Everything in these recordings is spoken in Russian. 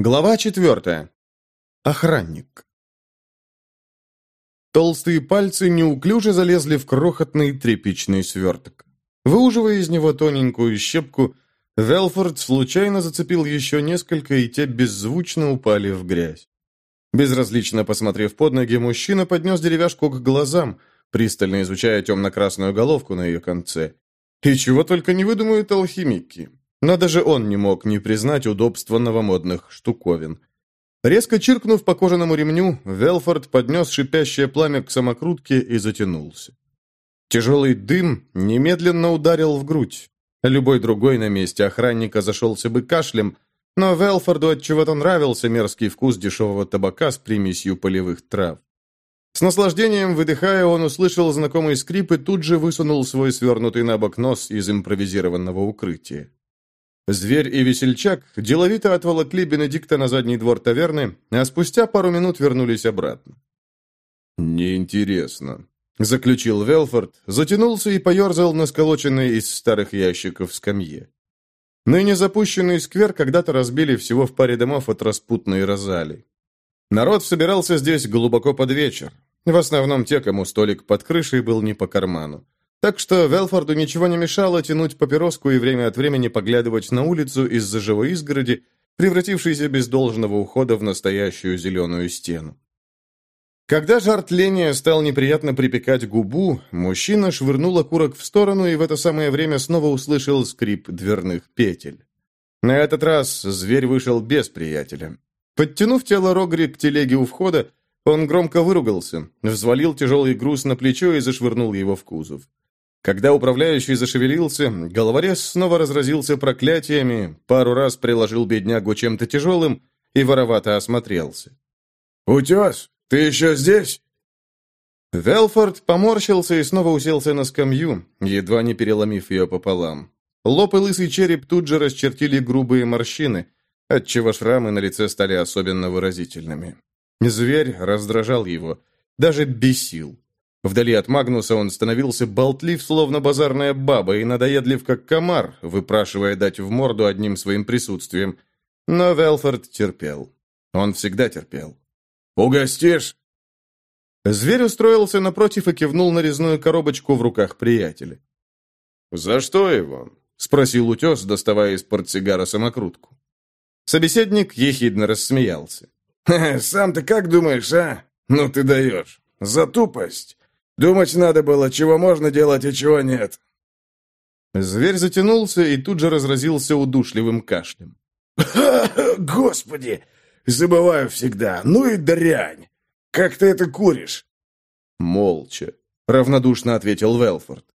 Глава четвертая. Охранник. Толстые пальцы неуклюже залезли в крохотный тряпичный сверток. Выуживая из него тоненькую щепку, Велфорд случайно зацепил еще несколько, и те беззвучно упали в грязь. Безразлично посмотрев под ноги, мужчина поднес деревяшку к глазам, пристально изучая темно-красную головку на ее конце. И чего только не выдумают алхимики. Но даже он не мог не признать удобства новомодных штуковин. Резко чиркнув по кожаному ремню, Велфорд поднес шипящее пламя к самокрутке и затянулся. Тяжелый дым немедленно ударил в грудь. Любой другой на месте охранника зашелся бы кашлем, но Велфорду от чего то нравился мерзкий вкус дешевого табака с примесью полевых трав. С наслаждением выдыхая, он услышал знакомый скрип и тут же высунул свой свернутый на бок нос из импровизированного укрытия. Зверь и весельчак деловито отволокли Бенедикта на задний двор таверны, а спустя пару минут вернулись обратно. «Неинтересно», — заключил Велфорд, затянулся и поерзал на сколоченной из старых ящиков скамье. Ныне запущенный сквер когда-то разбили всего в паре домов от распутной Розали. Народ собирался здесь глубоко под вечер. В основном те, кому столик под крышей был не по карману. Так что Велфорду ничего не мешало тянуть папироску и время от времени поглядывать на улицу из-за живой изгороди, превратившейся без должного ухода в настоящую зеленую стену. Когда жар тления стал неприятно припекать губу, мужчина швырнул окурок в сторону и в это самое время снова услышал скрип дверных петель. На этот раз зверь вышел без приятеля. Подтянув тело Рогри к телеге у входа, он громко выругался, взвалил тяжелый груз на плечо и зашвырнул его в кузов. Когда управляющий зашевелился, головорез снова разразился проклятиями, пару раз приложил беднягу чем-то тяжелым и воровато осмотрелся. «Утес, ты еще здесь?» Велфорд поморщился и снова уселся на скамью, едва не переломив ее пополам. Лоб и лысый череп тут же расчертили грубые морщины, отчего шрамы на лице стали особенно выразительными. Зверь раздражал его, даже бесил. Вдали от Магнуса он становился болтлив, словно базарная баба, и надоедлив, как комар, выпрашивая дать в морду одним своим присутствием. Но Велфорд терпел. Он всегда терпел. «Угостишь?» Зверь устроился напротив и кивнул на резную коробочку в руках приятеля. «За что его?» — спросил утес, доставая из портсигара самокрутку. Собеседник ехидно рассмеялся. «Сам ты как думаешь, а? Ну ты даешь. За тупость. Думать надо было, чего можно делать, а чего нет. Зверь затянулся и тут же разразился удушливым кашлем. Господи! Забываю всегда. Ну и дрянь! Как ты это куришь? Молча, равнодушно ответил Велфорд.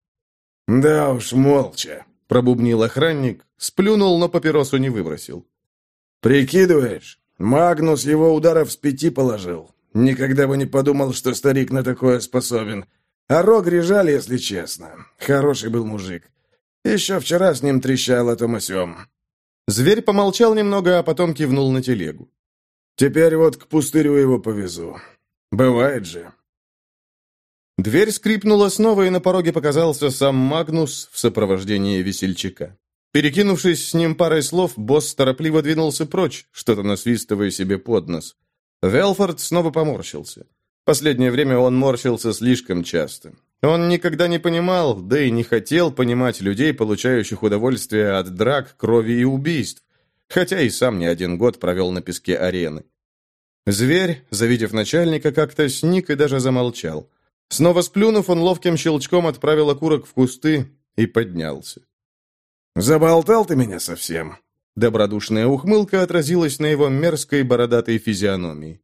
Да уж, молча, пробубнил охранник, сплюнул, но папиросу не выбросил. Прикидываешь, Магнус его ударов с пяти положил. Никогда бы не подумал, что старик на такое способен. А Рогри жаль, если честно. Хороший был мужик. Еще вчера с ним трещал о том о сём. Зверь помолчал немного, а потом кивнул на телегу. Теперь вот к пустырю его повезу. Бывает же. Дверь скрипнула снова, и на пороге показался сам Магнус в сопровождении весельчака. Перекинувшись с ним парой слов, босс торопливо двинулся прочь, что-то насвистывая себе под нос. Велфорд снова поморщился. Последнее время он морщился слишком часто. Он никогда не понимал, да и не хотел понимать людей, получающих удовольствие от драк, крови и убийств, хотя и сам не один год провел на песке арены. Зверь, завидев начальника, как-то сник и даже замолчал. Снова сплюнув, он ловким щелчком отправил окурок в кусты и поднялся. «Заболтал ты меня совсем», Добродушная ухмылка отразилась на его мерзкой бородатой физиономии.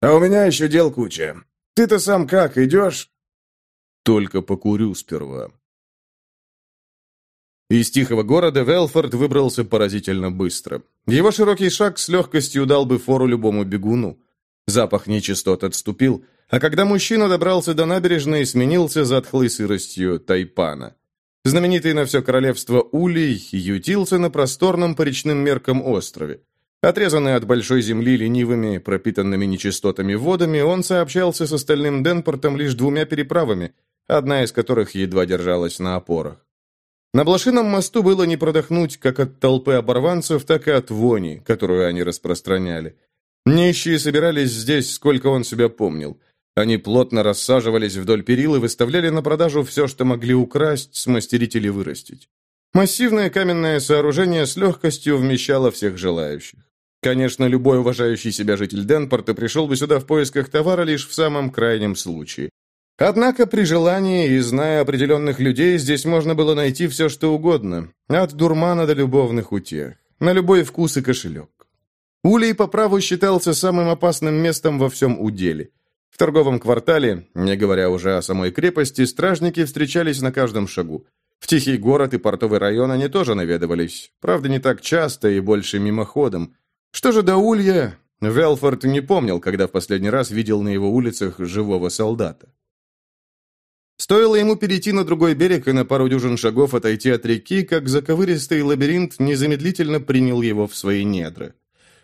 «А у меня еще дел куча. Ты-то сам как, идешь?» «Только покурю сперва». Из тихого города Велфорд выбрался поразительно быстро. Его широкий шаг с легкостью дал бы фору любому бегуну. Запах нечистот отступил, а когда мужчина добрался до набережной, сменился затхлой сыростью тайпана. Знаменитый на все королевство Улей ютился на просторном по речным меркам острове. Отрезанный от большой земли ленивыми, пропитанными нечистотами водами, он сообщался с остальным Денпортом лишь двумя переправами, одна из которых едва держалась на опорах. На Блошином мосту было не продохнуть как от толпы оборванцев, так и от вони, которую они распространяли. Нищие собирались здесь, сколько он себя помнил. Они плотно рассаживались вдоль перил и выставляли на продажу все, что могли украсть, смастерить или вырастить. Массивное каменное сооружение с легкостью вмещало всех желающих. Конечно, любой уважающий себя житель Денпорта пришел бы сюда в поисках товара лишь в самом крайнем случае. Однако при желании и зная определенных людей, здесь можно было найти все, что угодно, от дурмана до любовных утех, на любой вкус и кошелек. Улей по праву считался самым опасным местом во всем уделе. В торговом квартале, не говоря уже о самой крепости, стражники встречались на каждом шагу. В Тихий город и портовый район они тоже наведывались, правда, не так часто и больше мимоходом. Что же до Улья, Велфорд не помнил, когда в последний раз видел на его улицах живого солдата. Стоило ему перейти на другой берег и на пару дюжин шагов отойти от реки, как заковыристый лабиринт незамедлительно принял его в свои недра.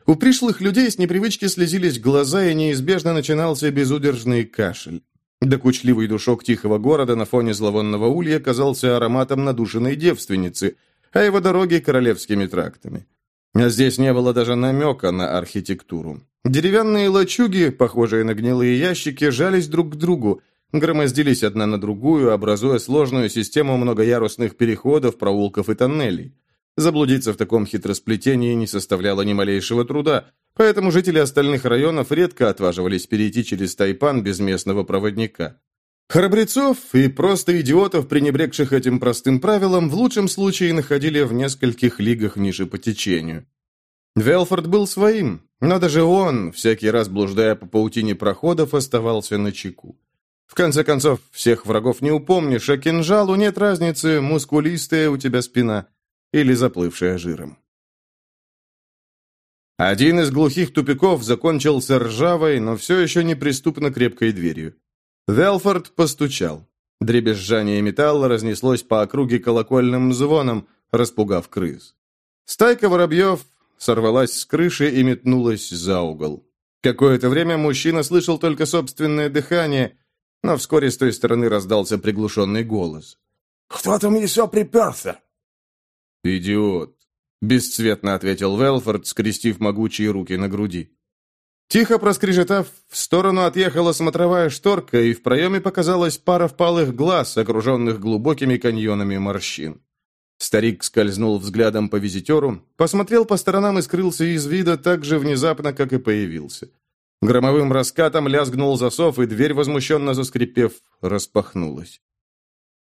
У пришлых людей с непривычки слезились глаза, и неизбежно начинался безудержный кашель. Докучливый душок тихого города на фоне зловонного улья казался ароматом надушенной девственницы, а его дороги – королевскими трактами. А здесь не было даже намека на архитектуру. Деревянные лачуги, похожие на гнилые ящики, жались друг к другу, громоздились одна на другую, образуя сложную систему многоярусных переходов, проулков и тоннелей. Заблудиться в таком хитросплетении не составляло ни малейшего труда, поэтому жители остальных районов редко отваживались перейти через Тайпан без местного проводника. Храбрецов и просто идиотов, пренебрегших этим простым правилом, в лучшем случае находили в нескольких лигах ниже по течению. Велфорд был своим, но даже он, всякий раз блуждая по паутине проходов, оставался на чеку. В конце концов, всех врагов не упомнишь, а кинжалу нет разницы, мускулистая у тебя спина или заплывшая жиром. Один из глухих тупиков закончился ржавой, но все еще неприступно крепкой дверью. Велфорд постучал. Дребезжание металла разнеслось по округе колокольным звоном, распугав крыс. Стайка воробьев сорвалась с крыши и метнулась за угол. Какое-то время мужчина слышал только собственное дыхание, но вскоре с той стороны раздался приглушенный голос. «Кто там еще приперся?» «Идиот!» — бесцветно ответил Велфорд, скрестив могучие руки на груди. Тихо проскрежетав, в сторону отъехала смотровая шторка, и в проеме показалась пара впалых глаз, окруженных глубокими каньонами морщин. Старик скользнул взглядом по визитеру, посмотрел по сторонам и скрылся из вида так же внезапно, как и появился. Громовым раскатом лязгнул засов, и дверь, возмущенно заскрипев, распахнулась.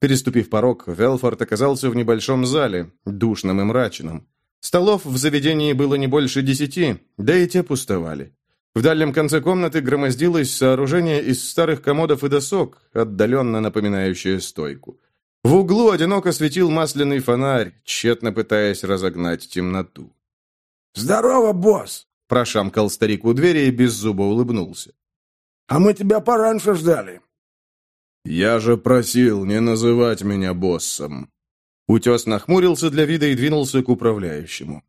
Переступив порог, Велфорд оказался в небольшом зале, душном и мрачном. Столов в заведении было не больше десяти, да и те пустовали. В дальнем конце комнаты громоздилось сооружение из старых комодов и досок, отдаленно напоминающее стойку. В углу одиноко светил масляный фонарь, тщетно пытаясь разогнать темноту. «Здорово, босс!» – прошамкал старик у двери и беззубо улыбнулся. «А мы тебя пораньше ждали». «Я же просил не называть меня боссом». Утес нахмурился для вида и двинулся к управляющему.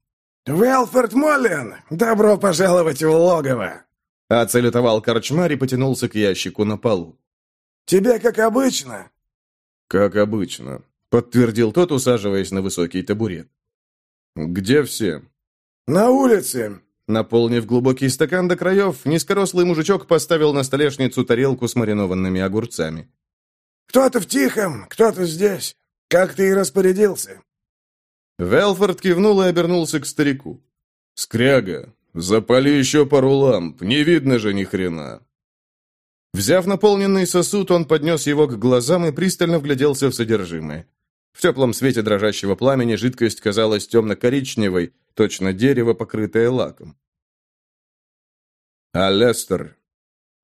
«Велфорд Моллен, добро пожаловать в логово!» Оцелетовал корчмар и потянулся к ящику на полу. «Тебе как обычно?» «Как обычно», — подтвердил тот, усаживаясь на высокий табурет. «Где все?» «На улице». Наполнив глубокий стакан до краев, низкорослый мужичок поставил на столешницу тарелку с маринованными огурцами. «Кто-то в Тихом, кто-то здесь. Как ты и распорядился. Велфорд кивнул и обернулся к старику. «Скряга, запали еще пару ламп, не видно же ни хрена». Взяв наполненный сосуд, он поднес его к глазам и пристально вгляделся в содержимое. В теплом свете дрожащего пламени жидкость казалась темно-коричневой, точно дерево, покрытое лаком. «А Лестер?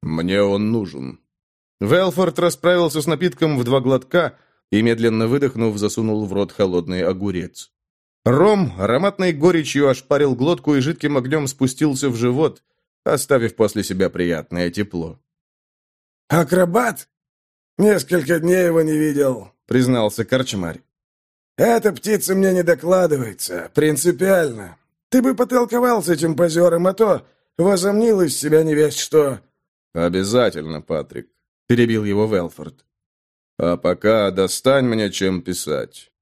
Мне он нужен». Велфорд расправился с напитком в два глотка и, медленно выдохнув, засунул в рот холодный огурец. Ром ароматной горечью ошпарил глотку и жидким огнем спустился в живот, оставив после себя приятное тепло. «Акробат? Несколько дней его не видел», — признался Корчмарь. «Эта птица мне не докладывается, принципиально. Ты бы потолковал с этим позером, а то возомнил из себя не весь что». «Обязательно, Патрик», — перебил его Велфорд. «А пока достань мне чем писать».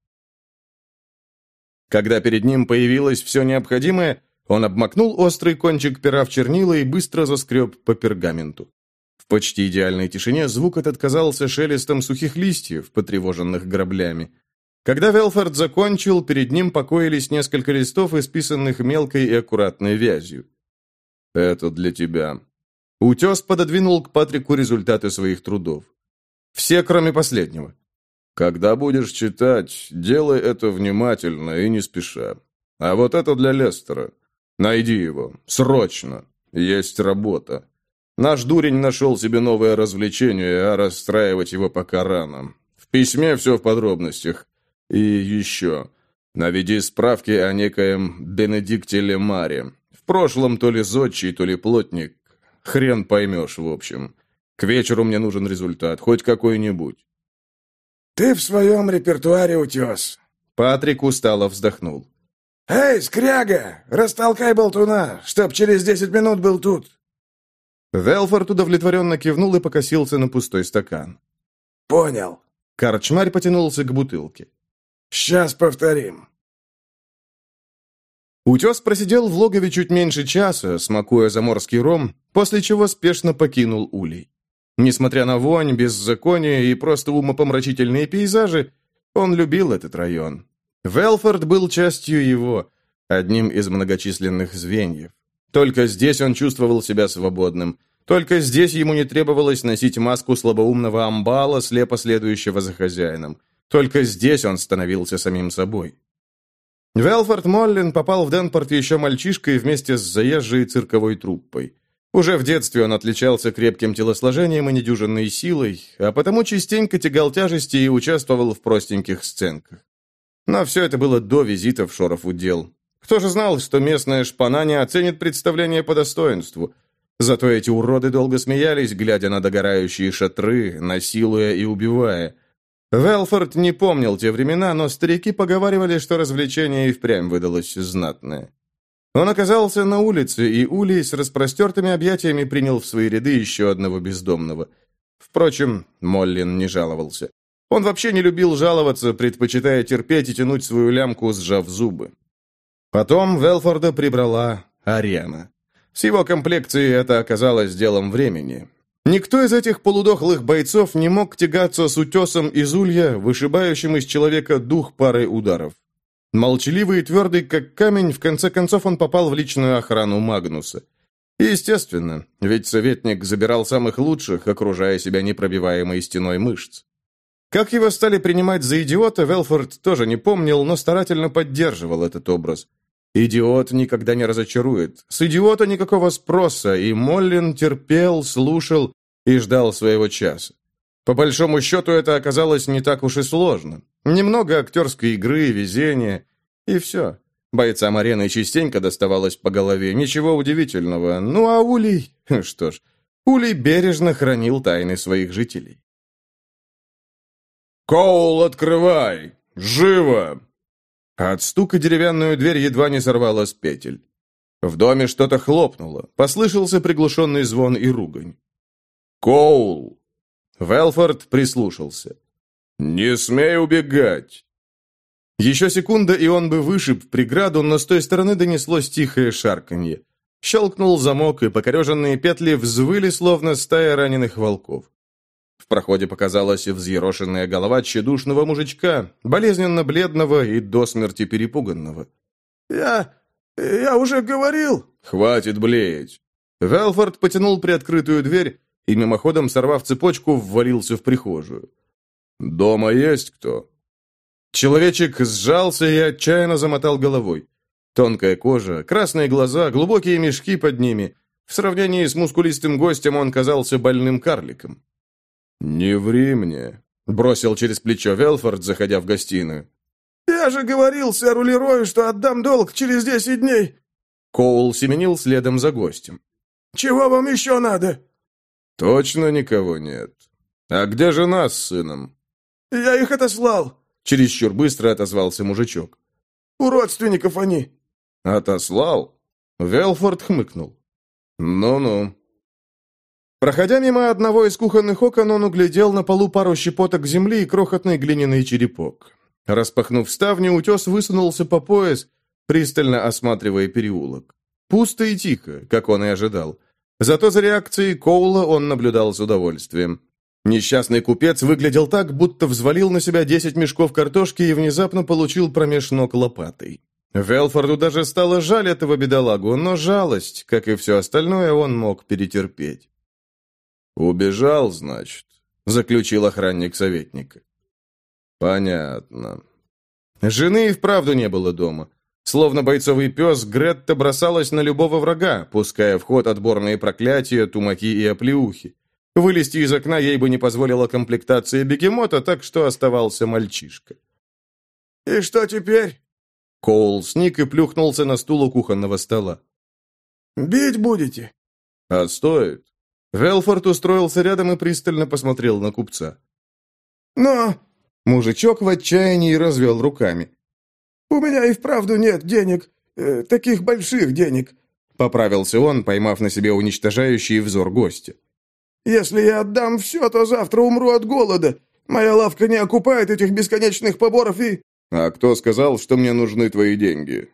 Когда перед ним появилось все необходимое, он обмакнул острый кончик пера в чернила и быстро заскреб по пергаменту. В почти идеальной тишине звук этот казался шелестом сухих листьев, потревоженных граблями. Когда Велфорд закончил, перед ним покоились несколько листов, исписанных мелкой и аккуратной вязью. «Это для тебя». Утес пододвинул к Патрику результаты своих трудов. Все, кроме последнего. «Когда будешь читать, делай это внимательно и не спеша. А вот это для Лестера. Найди его. Срочно. Есть работа. Наш дурень нашел себе новое развлечение, а расстраивать его пока рано. В письме все в подробностях. И еще. Наведи справки о некоем Бенедикте Лемаре. В прошлом то ли зодчий, то ли плотник. Хрен поймешь, в общем. К вечеру мне нужен результат, хоть какой-нибудь. «Ты в своем репертуаре утес». Патрик устало вздохнул. «Эй, скряга, растолкай болтуна, чтоб через десять минут был тут!» Велфорд удовлетворенно кивнул и покосился на пустой стакан. «Понял». Корчмарь потянулся к бутылке. «Сейчас повторим». Утес просидел в логове чуть меньше часа, смакуя заморский ром, после чего спешно покинул улей. Несмотря на вонь, беззаконие и просто умопомрачительные пейзажи, он любил этот район. Велфорд был частью его, одним из многочисленных звеньев. Только здесь он чувствовал себя свободным. Только здесь ему не требовалось носить маску слабоумного амбала, слепо следующего за хозяином. Только здесь он становился самим собой. Велфорд Моллин попал в Денпорт еще мальчишкой вместе с заезжей цирковой труппой. Уже в детстве он отличался крепким телосложением и недюжинной силой, а потому частенько тягал тяжести и участвовал в простеньких сценках. Но все это было до визита в Шоров удел. Кто же знал, что местная шпана не оценит представление по достоинству? Зато эти уроды долго смеялись, глядя на догорающие шатры, насилуя и убивая. Велфорд не помнил те времена, но старики поговаривали, что развлечение и впрямь выдалось знатное. Он оказался на улице, и Улей с распростертыми объятиями принял в свои ряды еще одного бездомного. Впрочем, Моллин не жаловался. Он вообще не любил жаловаться, предпочитая терпеть и тянуть свою лямку, сжав зубы. Потом Велфорда прибрала арена. С его комплекцией это оказалось делом времени. Никто из этих полудохлых бойцов не мог тягаться с утесом из улья, вышибающим из человека дух парой ударов. Молчаливый и твердый, как камень, в конце концов он попал в личную охрану Магнуса. Естественно, ведь советник забирал самых лучших, окружая себя непробиваемой стеной мышц. Как его стали принимать за идиота, Велфорд тоже не помнил, но старательно поддерживал этот образ. Идиот никогда не разочарует. С идиота никакого спроса, и Моллин терпел, слушал и ждал своего часа. По большому счету, это оказалось не так уж и сложно. Немного актерской игры, везения, и все. Бойцам арены частенько доставалось по голове, ничего удивительного. Ну а Улей... Что ж, Улей бережно хранил тайны своих жителей. «Коул, открывай! Живо!» От стука деревянную дверь едва не сорвала с петель. В доме что-то хлопнуло, послышался приглушенный звон и ругань. «Коул!» Велфорд прислушался. «Не смей убегать!» Еще секунда, и он бы вышиб преграду, но с той стороны донеслось тихое шарканье. Щелкнул замок, и покореженные петли взвыли, словно стая раненых волков. В проходе показалась взъерошенная голова тщедушного мужичка, болезненно бледного и до смерти перепуганного. «Я... я уже говорил...» «Хватит блеять!» Велфорд потянул приоткрытую дверь и, мимоходом сорвав цепочку, ввалился в прихожую. «Дома есть кто?» Человечек сжался и отчаянно замотал головой. Тонкая кожа, красные глаза, глубокие мешки под ними. В сравнении с мускулистым гостем он казался больным карликом. «Не ври мне», — бросил через плечо Велфорд, заходя в гостиную. «Я же говорил сэру Лерою, что отдам долг через десять дней!» Коул семенил следом за гостем. «Чего вам еще надо?» «Точно никого нет. А где жена с сыном?» «Я их отослал», — чересчур быстро отозвался мужичок. «У родственников они». «Отослал?» Велфорд хмыкнул. «Ну-ну». Проходя мимо одного из кухонных окон, он углядел на полу пару щепоток земли и крохотный глиняный черепок. Распахнув ставню, утес высунулся по пояс, пристально осматривая переулок. Пусто и тихо, как он и ожидал. Зато за реакцией Коула он наблюдал с удовольствием. Несчастный купец выглядел так, будто взвалил на себя десять мешков картошки и внезапно получил промеж ног лопатой. Велфорду даже стало жаль этого бедолагу, но жалость, как и все остальное, он мог перетерпеть. «Убежал, значит», — заключил охранник советника. «Понятно». Жены и вправду не было дома. Словно бойцовый пес, Гретта бросалась на любого врага, пуская в ход отборные проклятия, тумаки и оплеухи. Вылезти из окна ей бы не позволила комплектация бегемота, так что оставался мальчишка. «И что теперь?» Коул сник и плюхнулся на стул у кухонного стола. «Бить будете?» «А стоит?» Велфорд устроился рядом и пристально посмотрел на купца. «Но...» Мужичок в отчаянии развел руками. «У меня и вправду нет денег, э, таких больших денег», поправился он, поймав на себе уничтожающий взор гостя. Если я отдам все, то завтра умру от голода. Моя лавка не окупает этих бесконечных поборов и...» «А кто сказал, что мне нужны твои деньги?»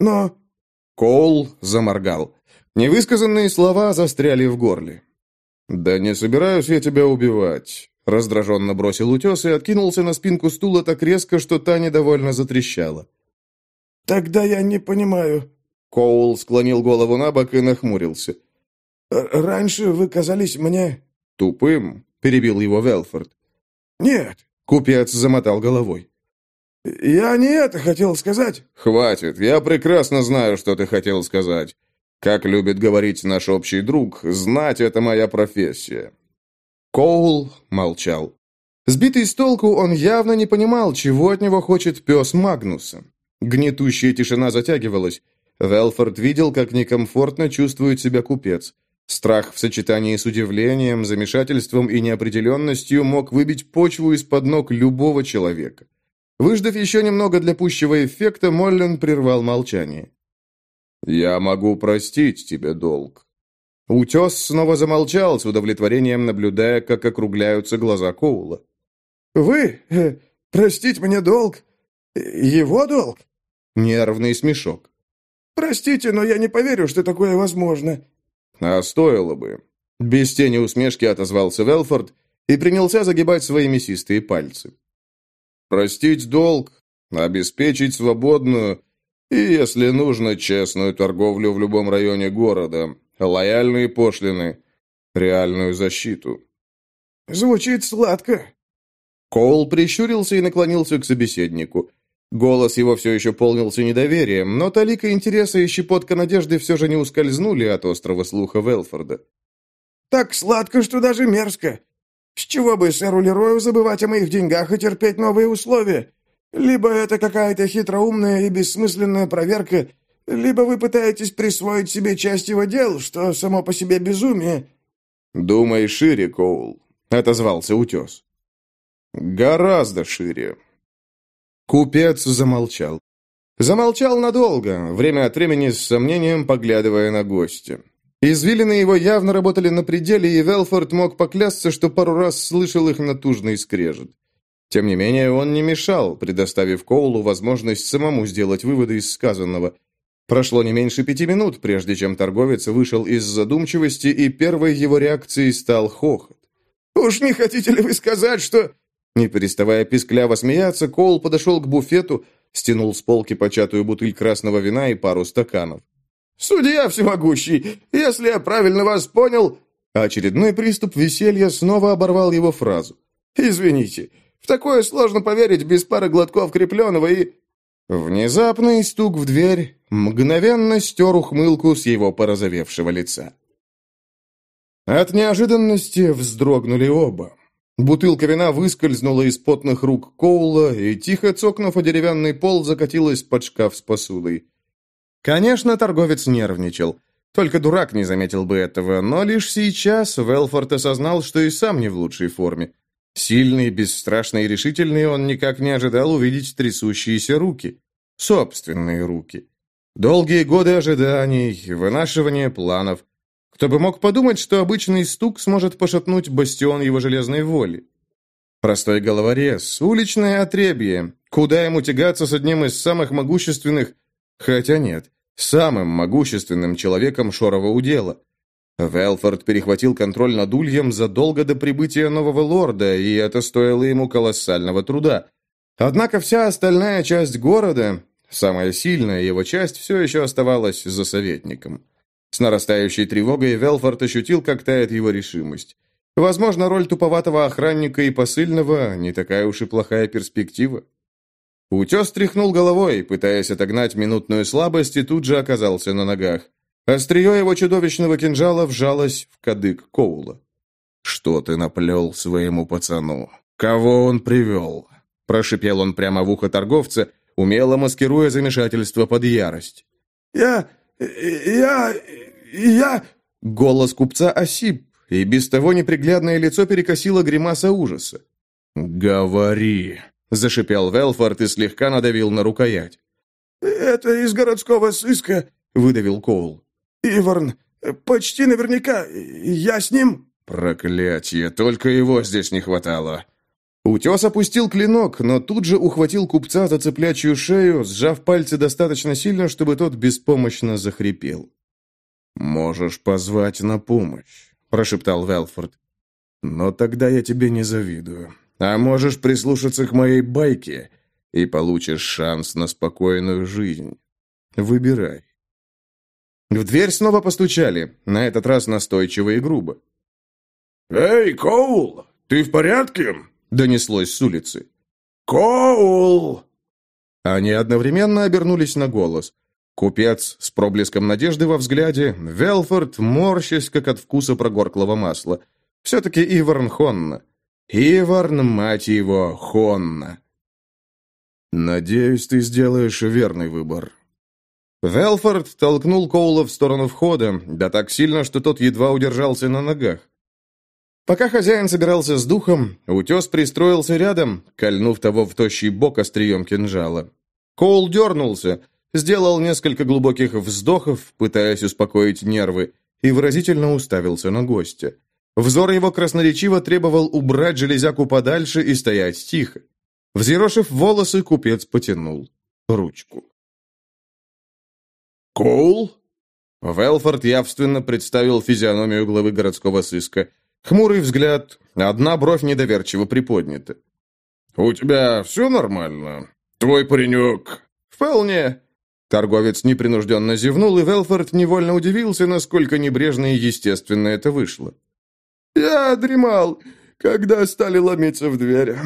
«Но...» Коул заморгал. Невысказанные слова застряли в горле. «Да не собираюсь я тебя убивать», — раздраженно бросил утес и откинулся на спинку стула так резко, что та недовольно затрещала. «Тогда я не понимаю». Коул склонил голову на бок и нахмурился. «Раньше вы казались мне...» «Тупым?» — перебил его Велфорд. «Нет». Купец замотал головой. «Я не это хотел сказать». «Хватит, я прекрасно знаю, что ты хотел сказать. Как любит говорить наш общий друг, знать — это моя профессия». Коул молчал. Сбитый с толку, он явно не понимал, чего от него хочет пес Магнуса. Гнетущая тишина затягивалась. Велфорд видел, как некомфортно чувствует себя купец. Страх в сочетании с удивлением, замешательством и неопределенностью мог выбить почву из-под ног любого человека. Выждав еще немного для пущего эффекта, Моллен прервал молчание. «Я могу простить тебе долг». Утес снова замолчал, с удовлетворением наблюдая, как округляются глаза Коула. «Вы? Э, простить мне долг? Его долг?» Нервный смешок. «Простите, но я не поверю, что такое возможно. А стоило бы. Без тени усмешки отозвался Велфорд и принялся загибать свои мясистые пальцы. Простить долг, обеспечить свободную и, если нужно, честную торговлю в любом районе города, лояльные пошлины, реальную защиту. Звучит сладко. Коул прищурился и наклонился к собеседнику. Голос его все еще полнился недоверием, но талика интереса и щепотка надежды все же не ускользнули от острого слуха Велфорда. «Так сладко, что даже мерзко. С чего бы сэру Лерою забывать о моих деньгах и терпеть новые условия? Либо это какая-то хитроумная и бессмысленная проверка, либо вы пытаетесь присвоить себе часть его дел, что само по себе безумие». «Думай шире, Коул», — отозвался утес. «Гораздо шире». Купец замолчал. Замолчал надолго, время от времени с сомнением поглядывая на гостя. Извилины его явно работали на пределе, и Велфорд мог поклясться, что пару раз слышал их натужный скрежет. Тем не менее, он не мешал, предоставив Коулу возможность самому сделать выводы из сказанного. Прошло не меньше пяти минут, прежде чем торговец вышел из задумчивости, и первой его реакцией стал хохот. «Уж не хотите ли вы сказать, что...» Не переставая пискляво смеяться, Коул подошел к буфету, стянул с полки початую бутыль красного вина и пару стаканов. «Судья всемогущий, если я правильно вас понял...» Очередной приступ веселья снова оборвал его фразу. «Извините, в такое сложно поверить без пары глотков крепленого и...» Внезапный стук в дверь мгновенно стер ухмылку с его порозовевшего лица. От неожиданности вздрогнули оба. Бутылка вина выскользнула из потных рук Коула и, тихо цокнув о деревянный пол, закатилась под шкаф с посудой. Конечно, торговец нервничал. Только дурак не заметил бы этого, но лишь сейчас Велфорд осознал, что и сам не в лучшей форме. Сильный, бесстрашный и решительный он никак не ожидал увидеть трясущиеся руки. Собственные руки. Долгие годы ожиданий, вынашивания планов. Кто бы мог подумать, что обычный стук сможет пошатнуть бастион его железной воли. Простой головорез, уличное отребье, Куда ему тягаться с одним из самых могущественных... Хотя нет, самым могущественным человеком Шорова удела. Велфорд перехватил контроль над Ульем задолго до прибытия нового лорда, и это стоило ему колоссального труда. Однако вся остальная часть города, самая сильная его часть, все еще оставалась за советником. С нарастающей тревогой Велфорд ощутил, как тает его решимость. Возможно, роль туповатого охранника и посыльного не такая уж и плохая перспектива. Утес тряхнул головой, пытаясь отогнать минутную слабость, и тут же оказался на ногах. Острие его чудовищного кинжала вжалось в кадык Коула. «Что ты наплел своему пацану? Кого он привел?» Прошипел он прямо в ухо торговца, умело маскируя замешательство под ярость. «Я... я... я...» Голос купца осип, и без того неприглядное лицо перекосило гримаса ужаса. «Говори!» Зашипел Велфорд и слегка надавил на рукоять. «Это из городского сыска», — выдавил Коул. «Иварн, почти наверняка. Я с ним». «Проклятие, только его здесь не хватало». Утес опустил клинок, но тут же ухватил купца за цыплячью шею, сжав пальцы достаточно сильно, чтобы тот беспомощно захрипел. «Можешь позвать на помощь», — прошептал Велфорд. «Но тогда я тебе не завидую. А можешь прислушаться к моей байке и получишь шанс на спокойную жизнь. Выбирай. В дверь снова постучали, на этот раз настойчиво и грубо. «Эй, Коул, ты в порядке?» — донеслось с улицы. «Коул!» Они одновременно обернулись на голос. Купец с проблеском надежды во взгляде, Велфорд, морщась, как от вкуса прогорклого масла. Все-таки Иварн Хонна. Иварн, мать его, Хонна. Надеюсь, ты сделаешь верный выбор. Велфорд толкнул Коула в сторону входа, да так сильно, что тот едва удержался на ногах. Пока хозяин собирался с духом, утес пристроился рядом, кольнув того в тощий бок острием кинжала. Коул дернулся, сделал несколько глубоких вздохов, пытаясь успокоить нервы, и выразительно уставился на гостя. Взор его красноречиво требовал убрать железяку подальше и стоять тихо. Взъерошив волосы, купец потянул ручку. «Коул?» Велфорд явственно представил физиономию главы городского сыска. Хмурый взгляд, одна бровь недоверчиво приподнята. «У тебя все нормально? Твой паренек?» «Вполне». Торговец непринужденно зевнул, и Велфорд невольно удивился, насколько небрежно и естественно это вышло. «Я дремал, когда стали ломиться в дверь.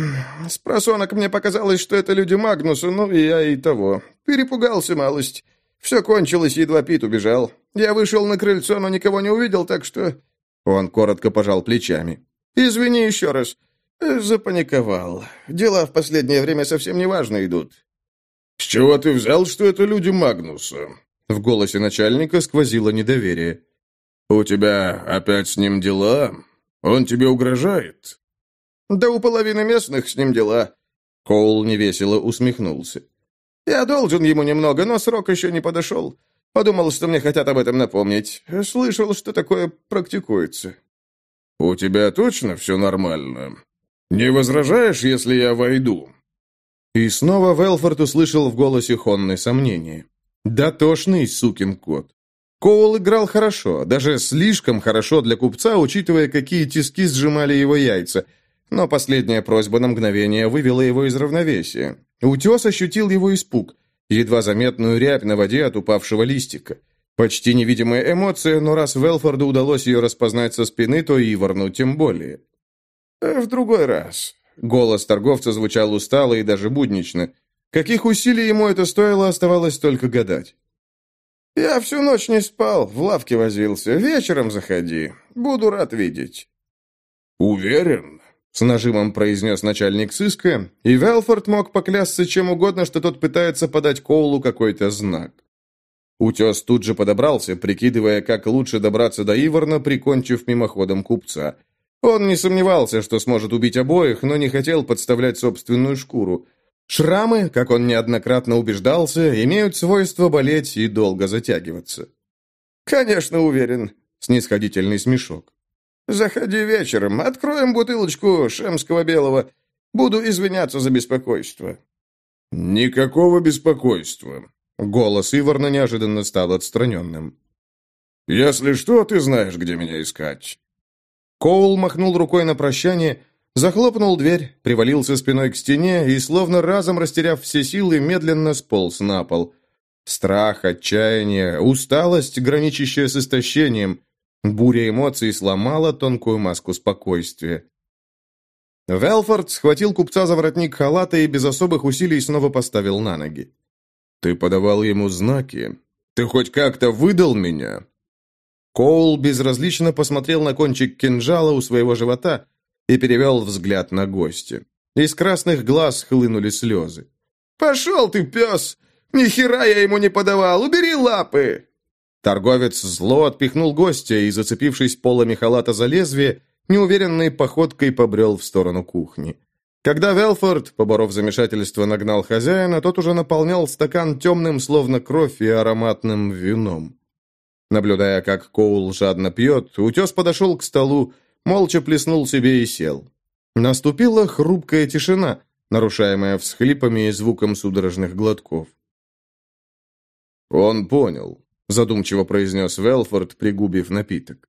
С просонок мне показалось, что это люди Магнуса, ну и я и того. Перепугался малость. Все кончилось, едва Пит убежал. Я вышел на крыльцо, но никого не увидел, так что...» Он коротко пожал плечами. «Извини еще раз. Запаниковал. Дела в последнее время совсем неважно идут». «С чего ты взял, что это люди Магнуса?» В голосе начальника сквозило недоверие. «У тебя опять с ним дела? Он тебе угрожает?» «Да у половины местных с ним дела». Коул невесело усмехнулся. «Я должен ему немного, но срок еще не подошел. Подумал, что мне хотят об этом напомнить. Слышал, что такое практикуется». «У тебя точно все нормально? Не возражаешь, если я войду?» И снова Велфорд услышал в голосе Хонны сомнение. «Дотошный сукин кот. Коул играл хорошо, даже слишком хорошо для купца, учитывая, какие тиски сжимали его яйца. Но последняя просьба на мгновение вывела его из равновесия. Утес ощутил его испуг, едва заметную рябь на воде от упавшего листика. Почти невидимая эмоция, но раз Велфорду удалось ее распознать со спины, то и Иварну тем более. «Э, «В другой раз». Голос торговца звучал устало и даже буднично. Каких усилий ему это стоило, оставалось только гадать. «Я всю ночь не спал, в лавке возился. Вечером заходи. Буду рад видеть». «Уверен?» — с нажимом произнес начальник сыска, и Велфорд мог поклясться чем угодно, что тот пытается подать Коулу какой-то знак. Утес тут же подобрался, прикидывая, как лучше добраться до Иворна, прикончив мимоходом купца. Он не сомневался, что сможет убить обоих, но не хотел подставлять собственную шкуру. Шрамы, как он неоднократно убеждался, имеют свойство болеть и долго затягиваться. «Конечно, уверен», — снисходительный смешок. «Заходи вечером, откроем бутылочку шемского белого. Буду извиняться за беспокойство». «Никакого беспокойства». Голос Иварна неожиданно стал отстраненным. «Если что, ты знаешь, где меня искать». Коул махнул рукой на прощание, захлопнул дверь, привалился спиной к стене и, словно разом растеряв все силы, медленно сполз на пол. Страх, отчаяние, усталость, граничащая с истощением. Буря эмоций сломала тонкую маску спокойствия. Велфорд схватил купца за воротник халата и без особых усилий снова поставил на ноги. «Ты подавал ему знаки. Ты хоть как-то выдал меня?» Коул безразлично посмотрел на кончик кинжала у своего живота и перевел взгляд на гостя. Из красных глаз хлынули слезы. «Пошел ты, пес! Ни хера я ему не подавал! Убери лапы!» Торговец зло отпихнул гостя и, зацепившись полами халата за лезвие, неуверенной походкой побрел в сторону кухни. Когда Велфорд, поборов замешательство, нагнал хозяина, тот уже наполнял стакан темным, словно кровь, и ароматным вином. Наблюдая, как Коул жадно пьет, утес подошел к столу, молча плеснул себе и сел. Наступила хрупкая тишина, нарушаемая всхлипами и звуком судорожных глотков. «Он понял», — задумчиво произнес Велфорд, пригубив напиток.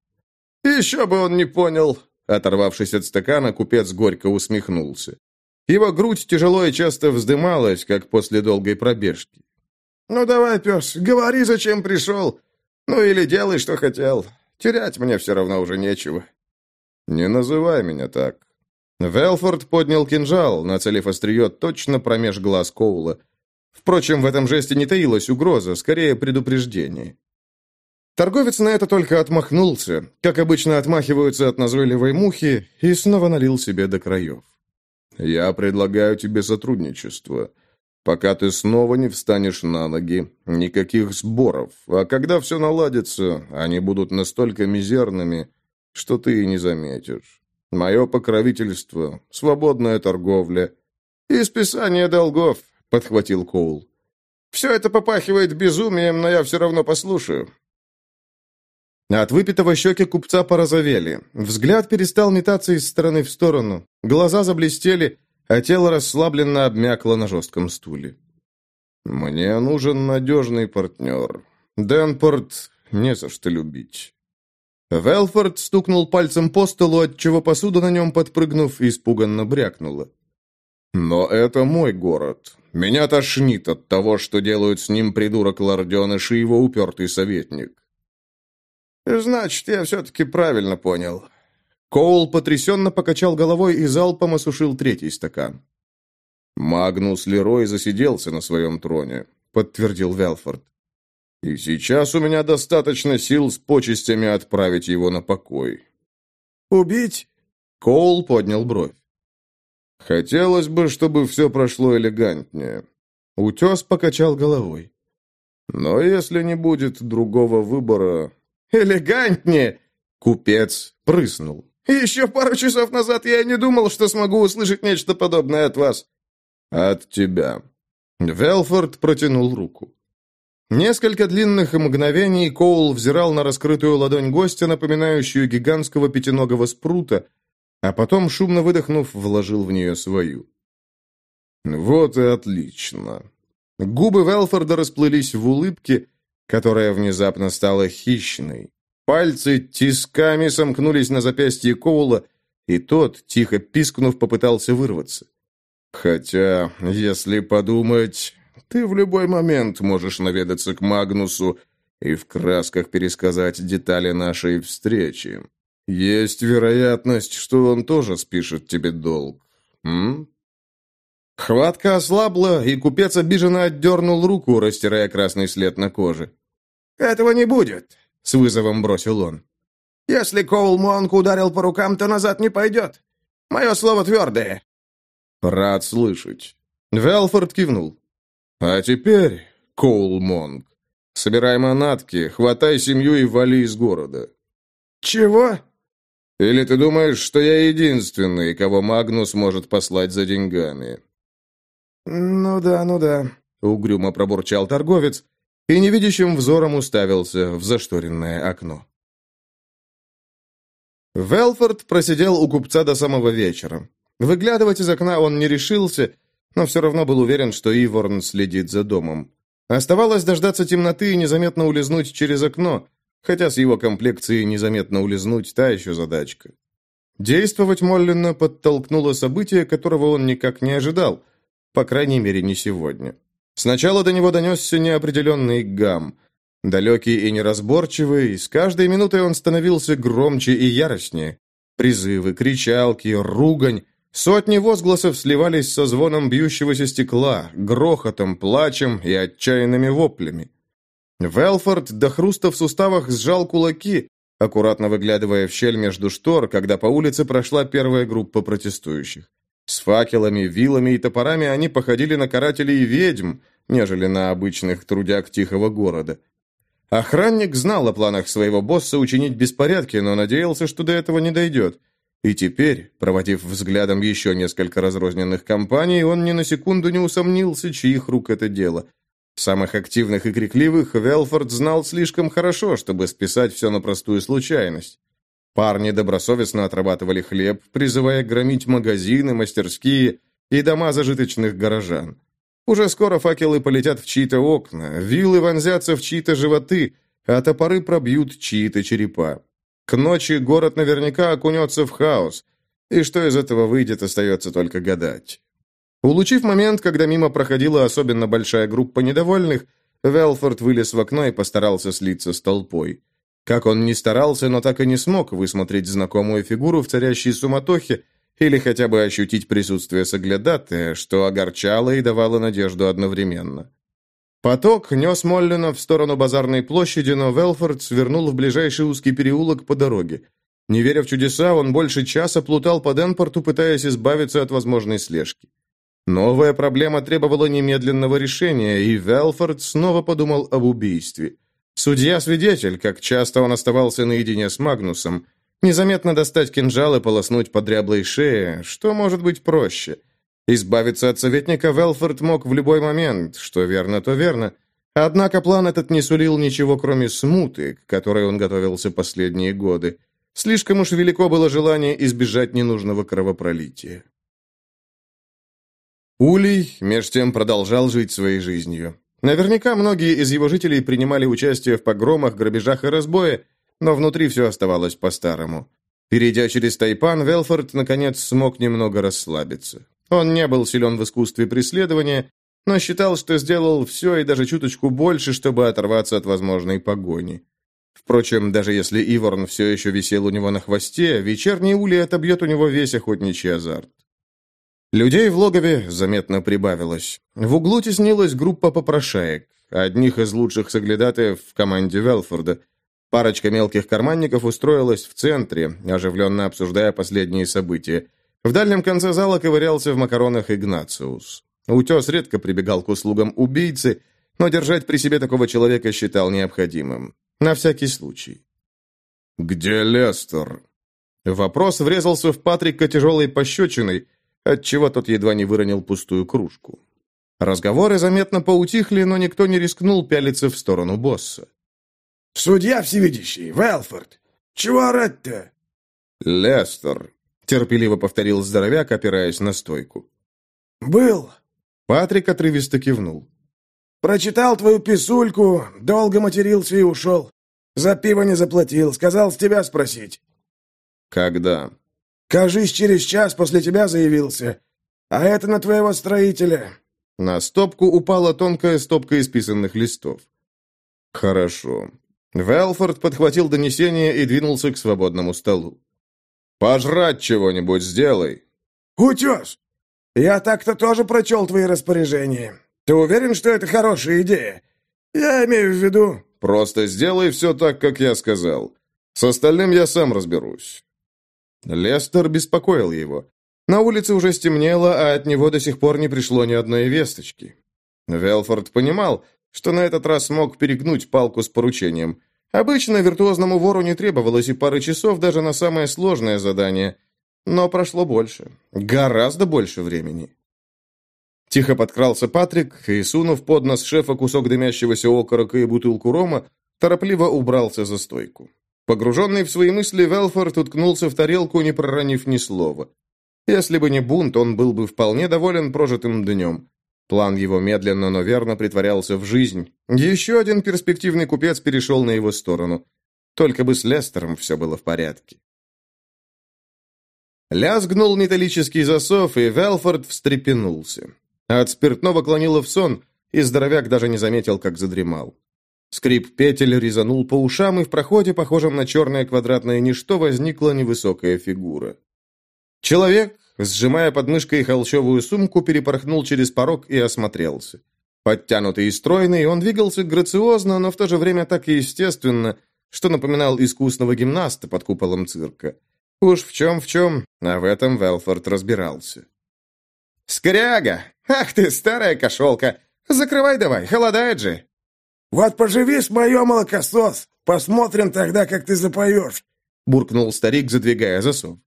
«Еще бы он не понял!» Оторвавшись от стакана, купец горько усмехнулся. Его грудь тяжело и часто вздымалась, как после долгой пробежки. «Ну давай, пес, говори, зачем пришел. Ну или делай, что хотел. Терять мне все равно уже нечего». «Не называй меня так». Велфорд поднял кинжал, нацелив острие точно промеж глаз Коула. Впрочем, в этом жесте не таилась угроза, скорее предупреждение. Торговец на это только отмахнулся, как обычно отмахиваются от назойливой мухи, и снова налил себе до краев. «Я предлагаю тебе сотрудничество. Пока ты снова не встанешь на ноги, никаких сборов, а когда все наладится, они будут настолько мизерными, что ты и не заметишь. Мое покровительство, свободная торговля и списание долгов», — подхватил Коул. «Все это попахивает безумием, но я все равно послушаю. От выпитого щеки купца порозовели. Взгляд перестал метаться из стороны в сторону. Глаза заблестели, а тело расслабленно обмякло на жестком стуле. «Мне нужен надежный партнер. Денпорт не за что любить». Велфорд стукнул пальцем по столу, отчего посуда на нем, подпрыгнув, испуганно брякнула. «Но это мой город. Меня тошнит от того, что делают с ним придурок Лорденыш и его упертый советник. «Значит, я все-таки правильно понял». Коул потрясенно покачал головой и залпом осушил третий стакан. «Магнус Лерой засиделся на своем троне», — подтвердил Велфорд. «И сейчас у меня достаточно сил с почестями отправить его на покой». «Убить?» — Коул поднял бровь. «Хотелось бы, чтобы все прошло элегантнее». Утес покачал головой. «Но если не будет другого выбора, «Элегантнее!» Купец прыснул. «Еще пару часов назад я не думал, что смогу услышать нечто подобное от вас». «От тебя». Велфорд протянул руку. Несколько длинных мгновений Коул взирал на раскрытую ладонь гостя, напоминающую гигантского пятиногого спрута, а потом, шумно выдохнув, вложил в нее свою. «Вот и отлично». Губы Велфорда расплылись в улыбке, которая внезапно стала хищной. Пальцы тисками сомкнулись на запястье Коула, и тот, тихо пискнув, попытался вырваться. «Хотя, если подумать, ты в любой момент можешь наведаться к Магнусу и в красках пересказать детали нашей встречи. Есть вероятность, что он тоже спишет тебе долг. М? Хватка ослабла, и купец обиженно отдернул руку, растирая красный след на коже. «Этого не будет», — с вызовом бросил он. «Если Коул Монк ударил по рукам, то назад не пойдет. Мое слово твердое». «Рад слышать». Велфорд кивнул. «А теперь, Коул Монк, собирай манатки, хватай семью и вали из города». «Чего?» «Или ты думаешь, что я единственный, кого Магнус может послать за деньгами?» «Ну да, ну да», — угрюмо пробурчал торговец и невидящим взором уставился в зашторенное окно. Велфорд просидел у купца до самого вечера. Выглядывать из окна он не решился, но все равно был уверен, что Иворн следит за домом. Оставалось дождаться темноты и незаметно улизнуть через окно, хотя с его комплекцией незаметно улизнуть – та еще задачка. Действовать Моллина подтолкнуло событие, которого он никак не ожидал, по крайней мере, не сегодня. Сначала до него донесся неопределенный гам. Далекий и неразборчивый, с каждой минутой он становился громче и яростнее. Призывы, кричалки, ругань, сотни возгласов сливались со звоном бьющегося стекла, грохотом, плачем и отчаянными воплями. Велфорд до хруста в суставах сжал кулаки, аккуратно выглядывая в щель между штор, когда по улице прошла первая группа протестующих. С факелами, вилами и топорами они походили на карателей и ведьм, нежели на обычных трудяг тихого города. Охранник знал о планах своего босса учинить беспорядки, но надеялся, что до этого не дойдет. И теперь, проводив взглядом еще несколько разрозненных компаний, он ни на секунду не усомнился, чьих рук это дело. Самых активных и крикливых Велфорд знал слишком хорошо, чтобы списать все на простую случайность. Парни добросовестно отрабатывали хлеб, призывая громить магазины, мастерские и дома зажиточных горожан. Уже скоро факелы полетят в чьи-то окна, вилы вонзятся в чьи-то животы, а топоры пробьют чьи-то черепа. К ночи город наверняка окунется в хаос, и что из этого выйдет, остается только гадать. Улучив момент, когда мимо проходила особенно большая группа недовольных, Велфорд вылез в окно и постарался слиться с толпой. Как он ни старался, но так и не смог высмотреть знакомую фигуру в царящей суматохе или хотя бы ощутить присутствие соглядатая, что огорчало и давало надежду одновременно. Поток нес Моллина в сторону базарной площади, но Велфорд свернул в ближайший узкий переулок по дороге. Не веря в чудеса, он больше часа плутал по Денпорту, пытаясь избавиться от возможной слежки. Новая проблема требовала немедленного решения, и Велфорд снова подумал об убийстве – Судья-свидетель, как часто он оставался наедине с Магнусом. Незаметно достать кинжал и полоснуть по дряблой шее, что может быть проще. Избавиться от советника Велфорд мог в любой момент, что верно, то верно. Однако план этот не сулил ничего, кроме смуты, к которой он готовился последние годы. Слишком уж велико было желание избежать ненужного кровопролития. Улей, меж тем, продолжал жить своей жизнью. Наверняка многие из его жителей принимали участие в погромах, грабежах и разбое, но внутри все оставалось по-старому. Перейдя через Тайпан, Велфорд, наконец, смог немного расслабиться. Он не был силен в искусстве преследования, но считал, что сделал все и даже чуточку больше, чтобы оторваться от возможной погони. Впрочем, даже если Иворн все еще висел у него на хвосте, вечерний улей отобьет у него весь охотничий азарт. Людей в логове заметно прибавилось. В углу теснилась группа попрошаек, одних из лучших соглядатаев в команде Велфорда. Парочка мелких карманников устроилась в центре, оживленно обсуждая последние события. В дальнем конце зала ковырялся в макаронах Игнациус. Утес редко прибегал к услугам убийцы, но держать при себе такого человека считал необходимым. На всякий случай. «Где Лестер?» Вопрос врезался в Патрика тяжелой пощечиной, отчего тот едва не выронил пустую кружку. Разговоры заметно поутихли, но никто не рискнул пялиться в сторону босса. «Судья всевидящий, Велфорд! Чего орать-то?» «Лестер», — терпеливо повторил здоровяк, опираясь на стойку. «Был». Патрик отрывисто кивнул. «Прочитал твою писульку, долго матерился и ушел. За пиво не заплатил, сказал с тебя спросить». «Когда?» Кажись, через час после тебя заявился. А это на твоего строителя». На стопку упала тонкая стопка исписанных листов. «Хорошо». Велфорд подхватил донесение и двинулся к свободному столу. «Пожрать чего-нибудь сделай». «Утес! Я так-то тоже прочел твои распоряжения. Ты уверен, что это хорошая идея? Я имею в виду...» «Просто сделай все так, как я сказал. С остальным я сам разберусь. Лестер беспокоил его. На улице уже стемнело, а от него до сих пор не пришло ни одной весточки. Велфорд понимал, что на этот раз смог перегнуть палку с поручением. Обычно виртуозному вору не требовалось и пары часов даже на самое сложное задание. Но прошло больше. Гораздо больше времени. Тихо подкрался Патрик и, сунув под нос шефа кусок дымящегося окорока и бутылку рома, торопливо убрался за стойку. Погруженный в свои мысли, Велфорд уткнулся в тарелку, не проронив ни слова. Если бы не бунт, он был бы вполне доволен прожитым днем. План его медленно, но верно притворялся в жизнь. Еще один перспективный купец перешел на его сторону. Только бы с Лестером все было в порядке. Лязгнул металлический засов, и Велфорд встрепенулся. От спиртного клонило в сон, и здоровяк даже не заметил, как задремал. Скрип петель резанул по ушам, и в проходе, похожем на черное квадратное ничто, возникла невысокая фигура. Человек, сжимая под мышкой холщовую сумку, перепорхнул через порог и осмотрелся. Подтянутый и стройный, он двигался грациозно, но в то же время так естественно, что напоминал искусного гимнаста под куполом цирка. Уж в чем в чем, а в этом Велфорд разбирался. «Скряга! Ах ты, старая кошелка! Закрывай давай, холодает же!» «Вот поживи с моё молокосос! Посмотрим тогда, как ты запоешь!» буркнул старик, задвигая засов.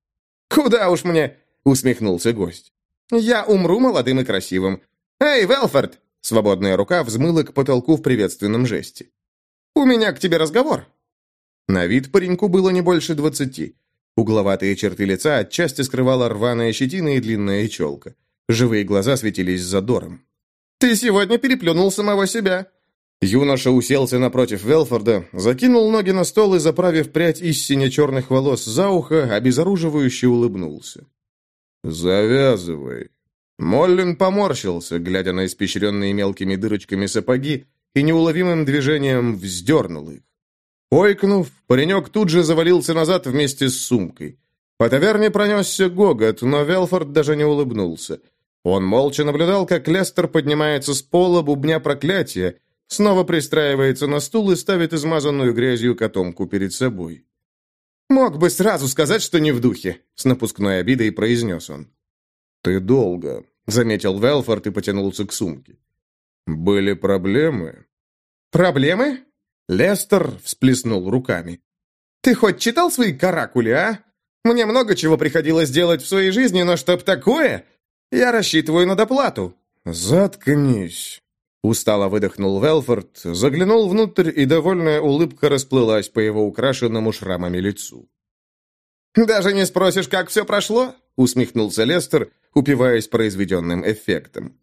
«Куда уж мне?» — усмехнулся гость. «Я умру молодым и красивым. Эй, Велфорд!» Свободная рука взмыла к потолку в приветственном жесте. «У меня к тебе разговор». На вид пареньку было не больше двадцати. Угловатые черты лица отчасти скрывала рваная щетина и длинная челка. Живые глаза светились задором. «Ты сегодня переплюнул самого себя!» Юноша уселся напротив Велфорда, закинул ноги на стол и, заправив прядь из сине-черных волос за ухо, обезоруживающе улыбнулся. «Завязывай». Моллин поморщился, глядя на испещренные мелкими дырочками сапоги, и неуловимым движением вздернул их. Ойкнув, паренек тут же завалился назад вместе с сумкой. По таверне пронесся гогот, но Велфорд даже не улыбнулся. Он молча наблюдал, как Лестер поднимается с пола, бубня проклятия, снова пристраивается на стул и ставит измазанную грязью котомку перед собой. «Мог бы сразу сказать, что не в духе», — с напускной обидой произнес он. «Ты долго», — заметил Велфорд и потянулся к сумке. «Были проблемы?» «Проблемы?» Лестер всплеснул руками. «Ты хоть читал свои каракули, а? Мне много чего приходилось делать в своей жизни, но чтоб такое, я рассчитываю на доплату». «Заткнись», Устало выдохнул Велфорд, заглянул внутрь, и довольная улыбка расплылась по его украшенному шрамами лицу. «Даже не спросишь, как все прошло?» усмехнулся Лестер, упиваясь произведенным эффектом.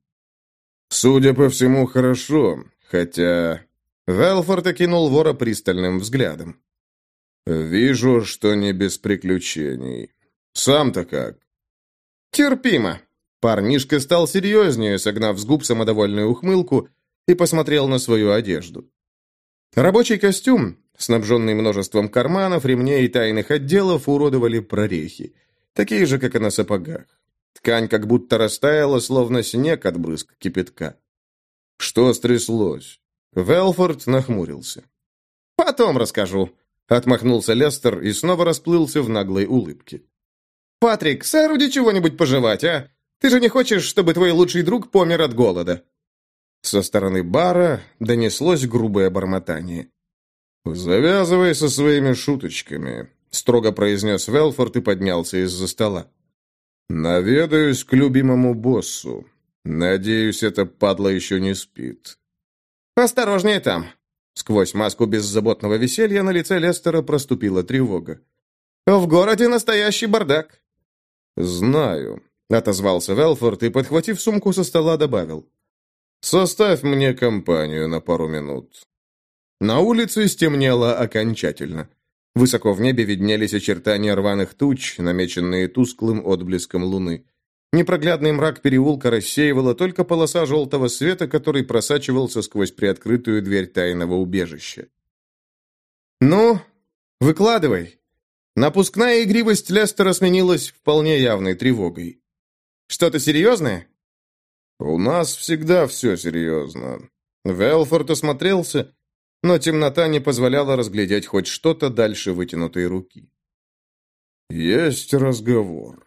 «Судя по всему, хорошо, хотя...» Велфорд окинул вора пристальным взглядом. «Вижу, что не без приключений. Сам-то как?» «Терпимо», Парнишка стал серьезнее, согнав с губ самодовольную ухмылку, и посмотрел на свою одежду. Рабочий костюм, снабженный множеством карманов, ремней и тайных отделов, уродовали прорехи, такие же, как и на сапогах. Ткань как будто растаяла, словно снег от брызг кипятка. Что стряслось? Велфорд нахмурился. «Потом расскажу», — отмахнулся Лестер и снова расплылся в наглой улыбке. «Патрик, сооруди чего-нибудь пожевать, а? Ты же не хочешь, чтобы твой лучший друг помер от голода?» Со стороны бара донеслось грубое бормотание. «Завязывай со своими шуточками», — строго произнес Велфорд и поднялся из-за стола. «Наведаюсь к любимому боссу. Надеюсь, эта падла еще не спит». «Осторожнее там!» Сквозь маску беззаботного веселья на лице Лестера проступила тревога. «В городе настоящий бардак». «Знаю», Отозвался Велфорд и, подхватив сумку со стола, добавил. «Составь мне компанию на пару минут». На улице стемнело окончательно. Высоко в небе виднелись очертания рваных туч, намеченные тусклым отблеском луны. Непроглядный мрак переулка рассеивала только полоса желтого света, который просачивался сквозь приоткрытую дверь тайного убежища. «Ну, выкладывай». Напускная игривость Лестера сменилась вполне явной тревогой. Что-то серьезное?» «У нас всегда все серьезно». Велфорд осмотрелся, но темнота не позволяла разглядеть хоть что-то дальше вытянутой руки. «Есть разговор».